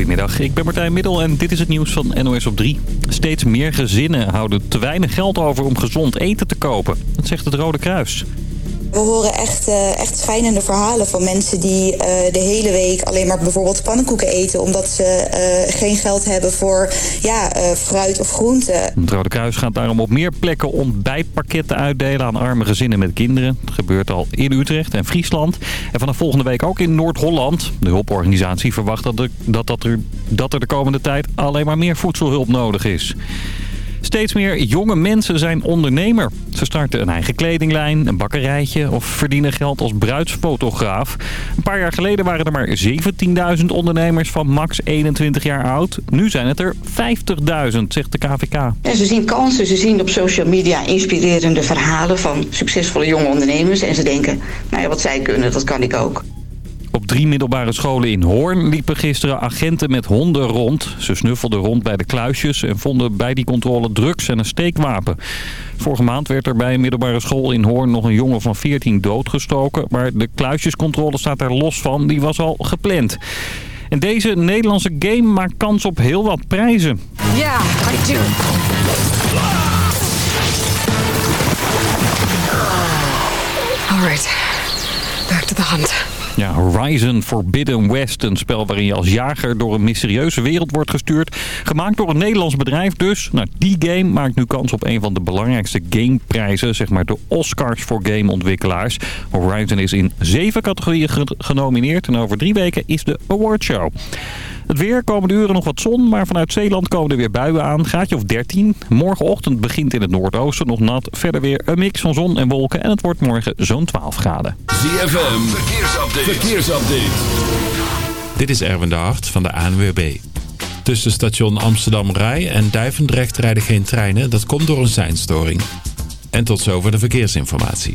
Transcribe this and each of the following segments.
Goedemiddag, ik ben Martijn Middel en dit is het nieuws van NOS op 3. Steeds meer gezinnen houden te weinig geld over om gezond eten te kopen. Dat zegt het Rode Kruis. We horen echt, uh, echt schijnende verhalen van mensen die uh, de hele week alleen maar bijvoorbeeld pannenkoeken eten. Omdat ze uh, geen geld hebben voor ja, fruit of groenten. Het Rode Kruis gaat daarom op meer plekken ontbijtpakketten uitdelen aan arme gezinnen met kinderen. Dat gebeurt al in Utrecht en Friesland. En vanaf volgende week ook in Noord-Holland. De hulporganisatie verwacht dat, dat, dat, er, dat er de komende tijd alleen maar meer voedselhulp nodig is. Steeds meer jonge mensen zijn ondernemer. Ze starten een eigen kledinglijn, een bakkerijtje of verdienen geld als bruidsfotograaf. Een paar jaar geleden waren er maar 17.000 ondernemers van max 21 jaar oud. Nu zijn het er 50.000, zegt de KVK. En ze zien kansen, ze zien op social media inspirerende verhalen van succesvolle jonge ondernemers. En ze denken, nou ja, wat zij kunnen, dat kan ik ook. Op drie middelbare scholen in Hoorn liepen gisteren agenten met honden rond. Ze snuffelden rond bij de kluisjes en vonden bij die controle drugs en een steekwapen. Vorige maand werd er bij een middelbare school in Hoorn nog een jongen van 14 doodgestoken. Maar de kluisjescontrole staat er los van, die was al gepland. En deze Nederlandse game maakt kans op heel wat prijzen. Ja, I do. Alright, back to the hunt. Ja, Horizon Forbidden West. Een spel waarin je als jager door een mysterieuze wereld wordt gestuurd. Gemaakt door een Nederlands bedrijf dus. Nou, die game maakt nu kans op een van de belangrijkste gameprijzen. Zeg maar de Oscars voor gameontwikkelaars. Horizon is in zeven categorieën genomineerd. En over drie weken is de awardshow. Het weer, komende uren nog wat zon, maar vanuit Zeeland komen er weer buien aan. Gaatje of 13. Morgenochtend begint in het noordoosten nog nat. Verder weer een mix van zon en wolken en het wordt morgen zo'n 12 graden. ZFM, verkeersupdate. verkeersupdate. Dit is Erwin de Hart van de ANWB. Tussen station Amsterdam Rij en Duivendrecht rijden geen treinen. Dat komt door een seinstoring. En tot zover de verkeersinformatie.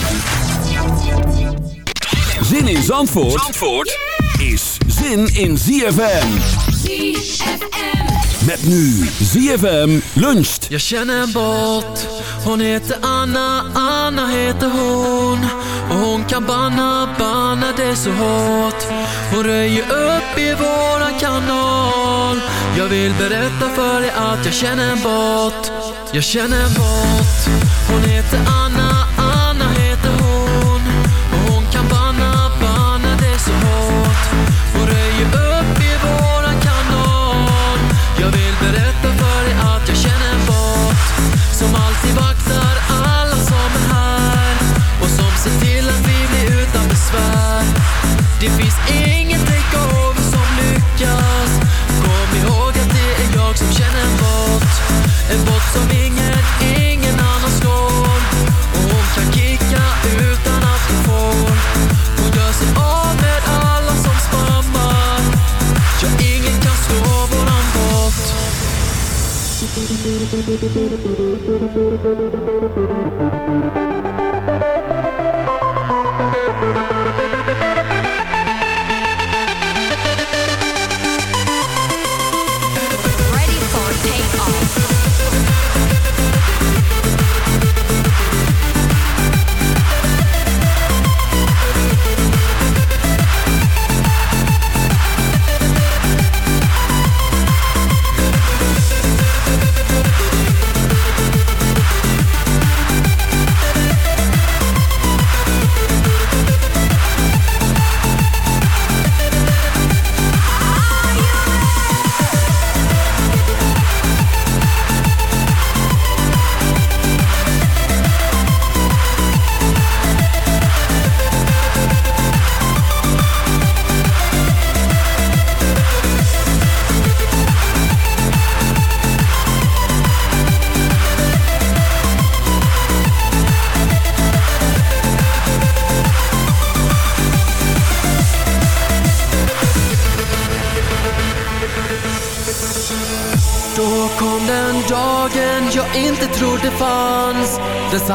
Zin in Zandvoort, Zandvoort is zin in ZFM. ZFM. Met nu ZFM luncht. Jag känner en båt, hon heter Anna, Anna heter hon. Och hon kan banna, banna det så hårt. Hon röjer upp i våran kanal. Jag vill berätta för dig att jag känner en båt. Jag känner en båt, hon heter Anna, Anna Thank you.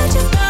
I just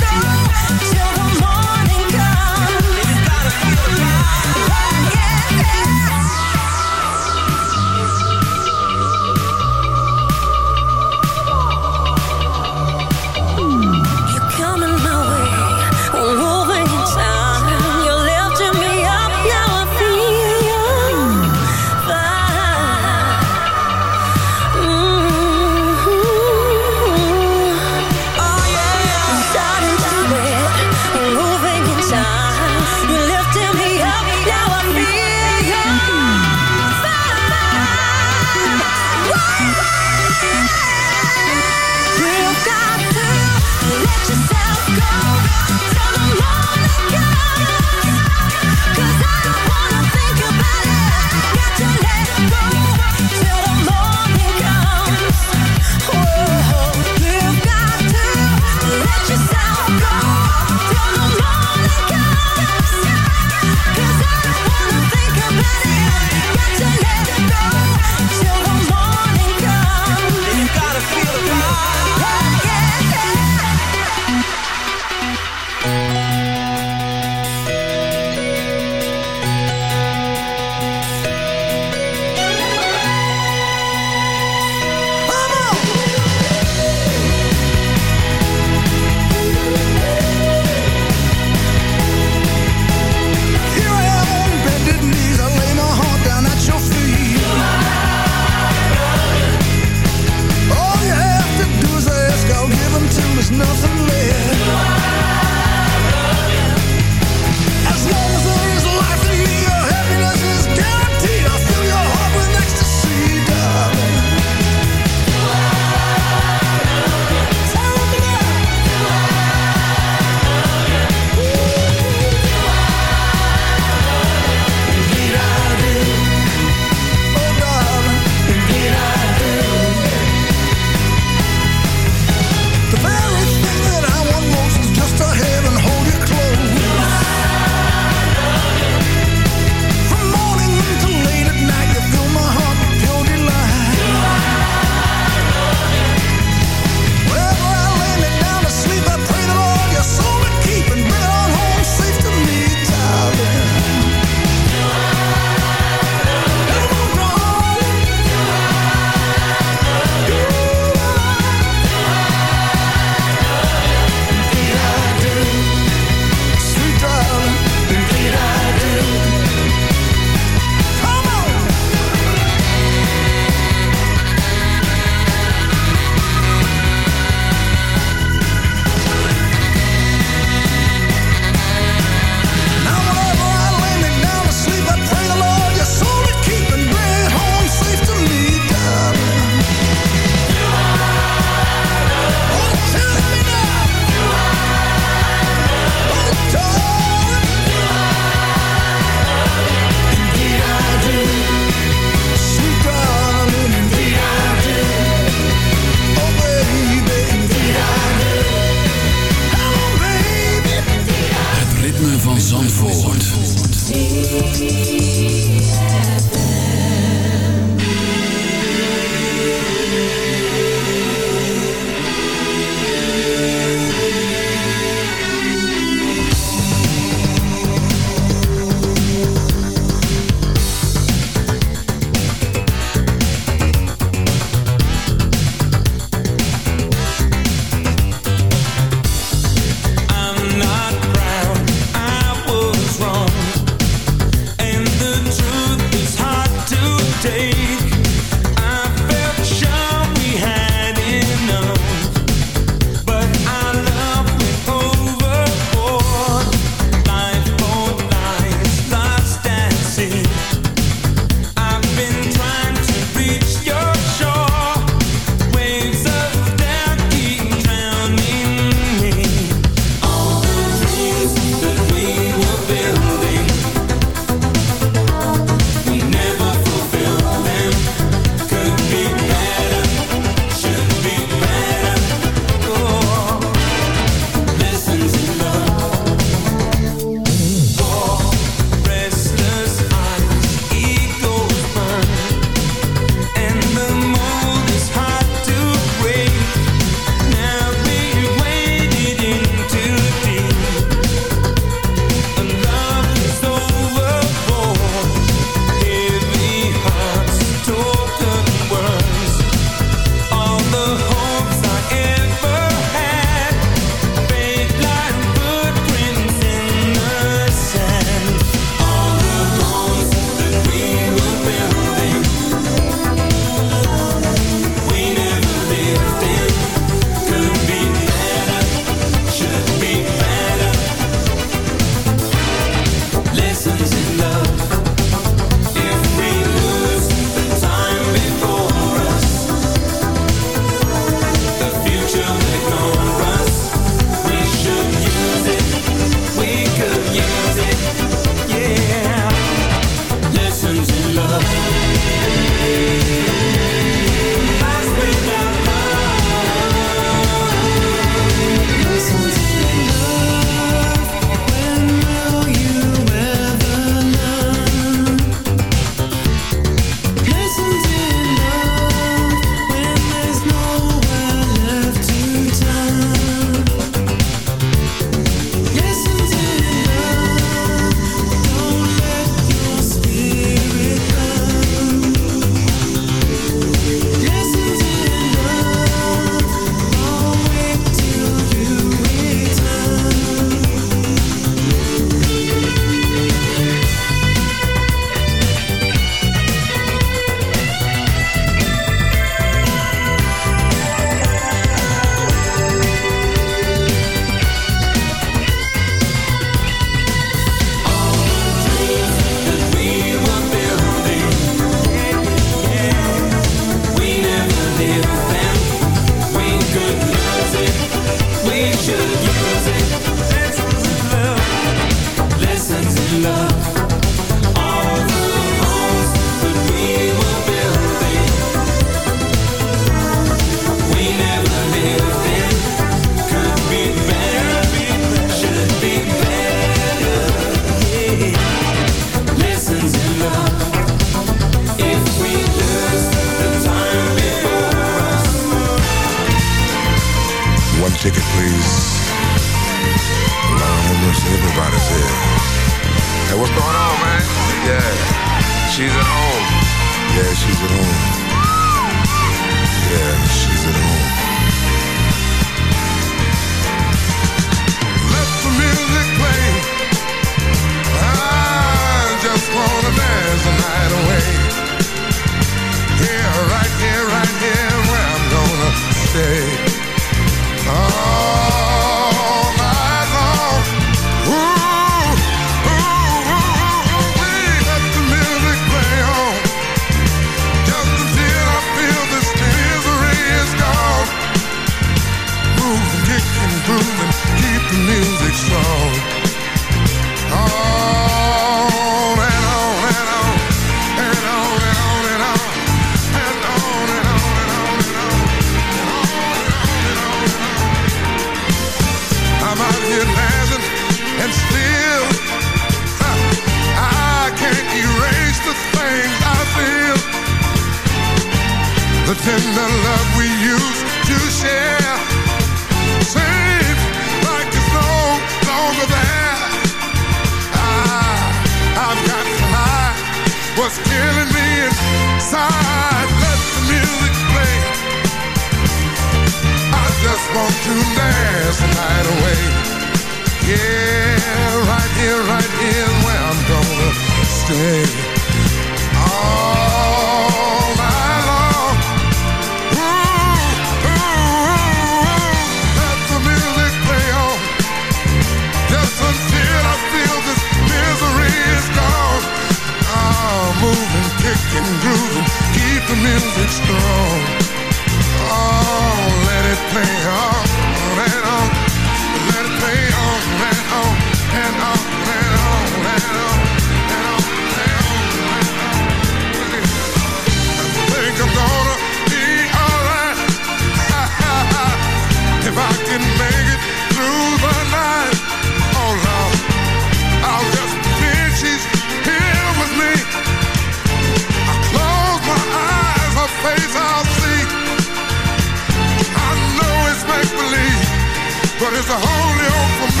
But it's a holy hope for me.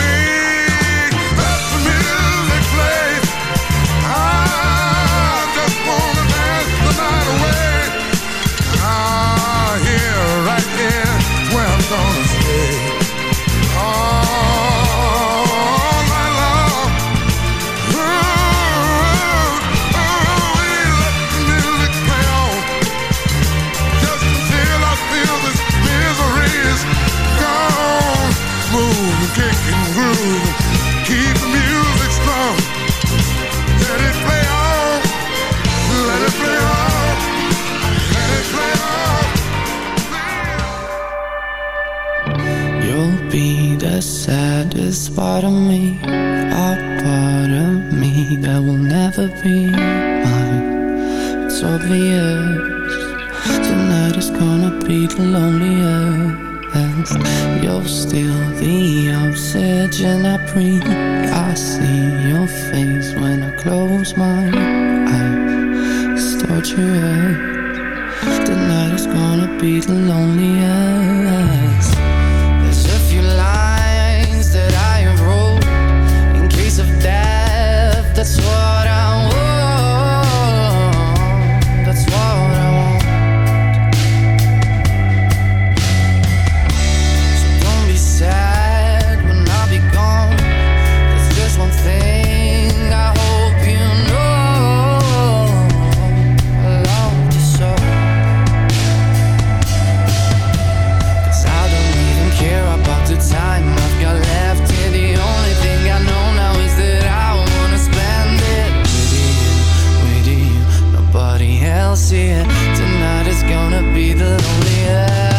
I'll see it Tonight is gonna be the loneliest.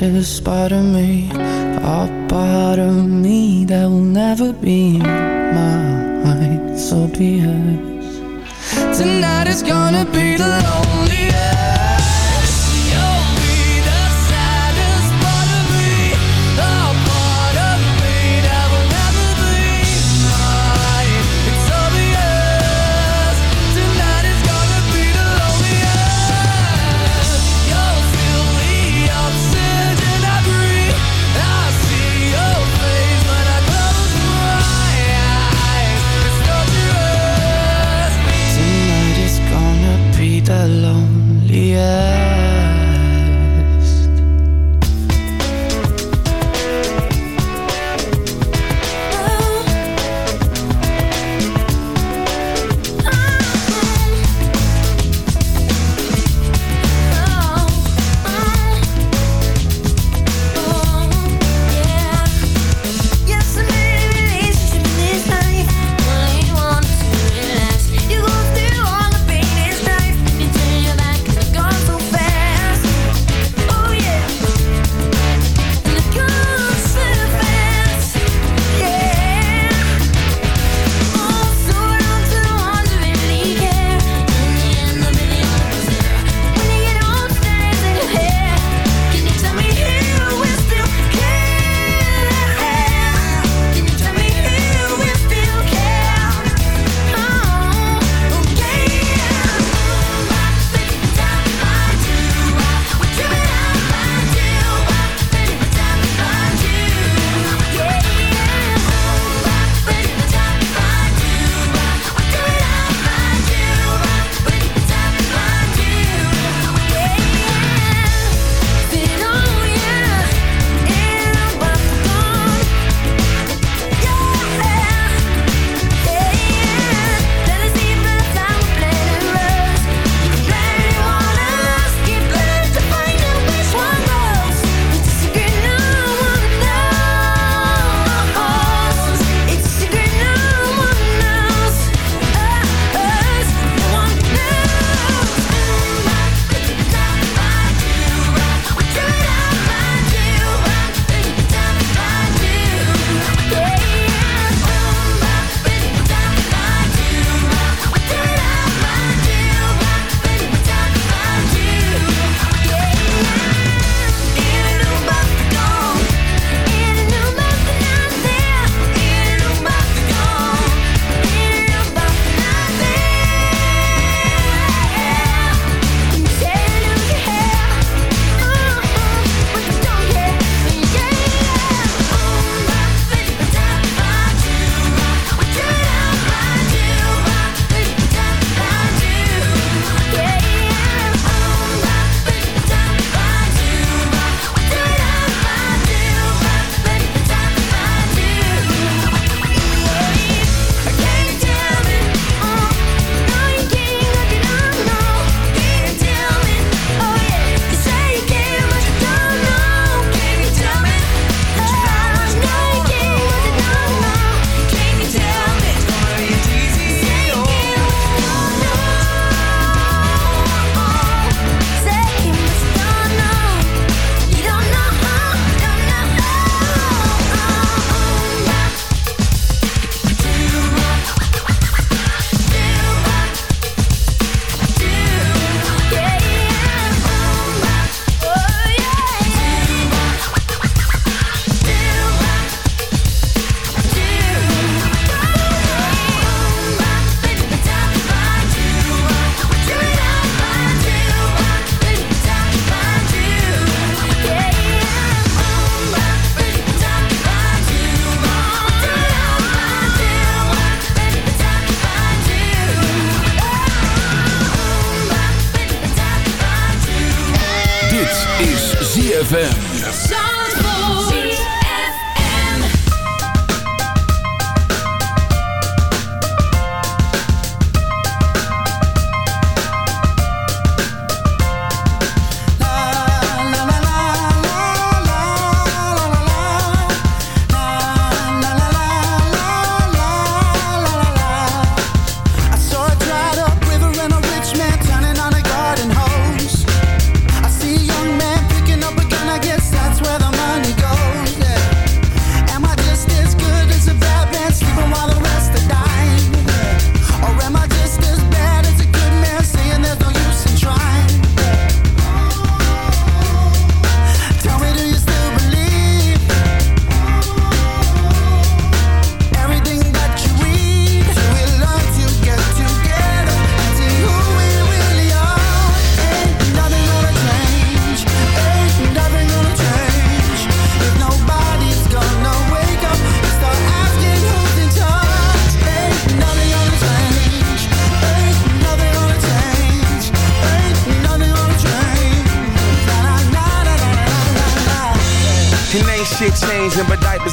Saddest part of me, a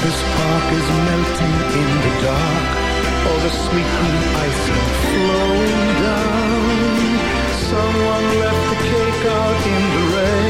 MacArthur's Park is melting in the dark. All the sweet green icing flowing down. Someone left the cake out in the rain.